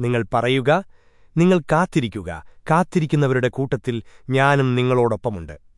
നിങ്ങൾ പറയുക നിങ്ങൾ കാത്തിരിക്കുക. കാത്തിരിക്കുന്നവരുടെ കൂട്ടത്തിൽ ഞാനും നിങ്ങളോടൊപ്പമുണ്ട്.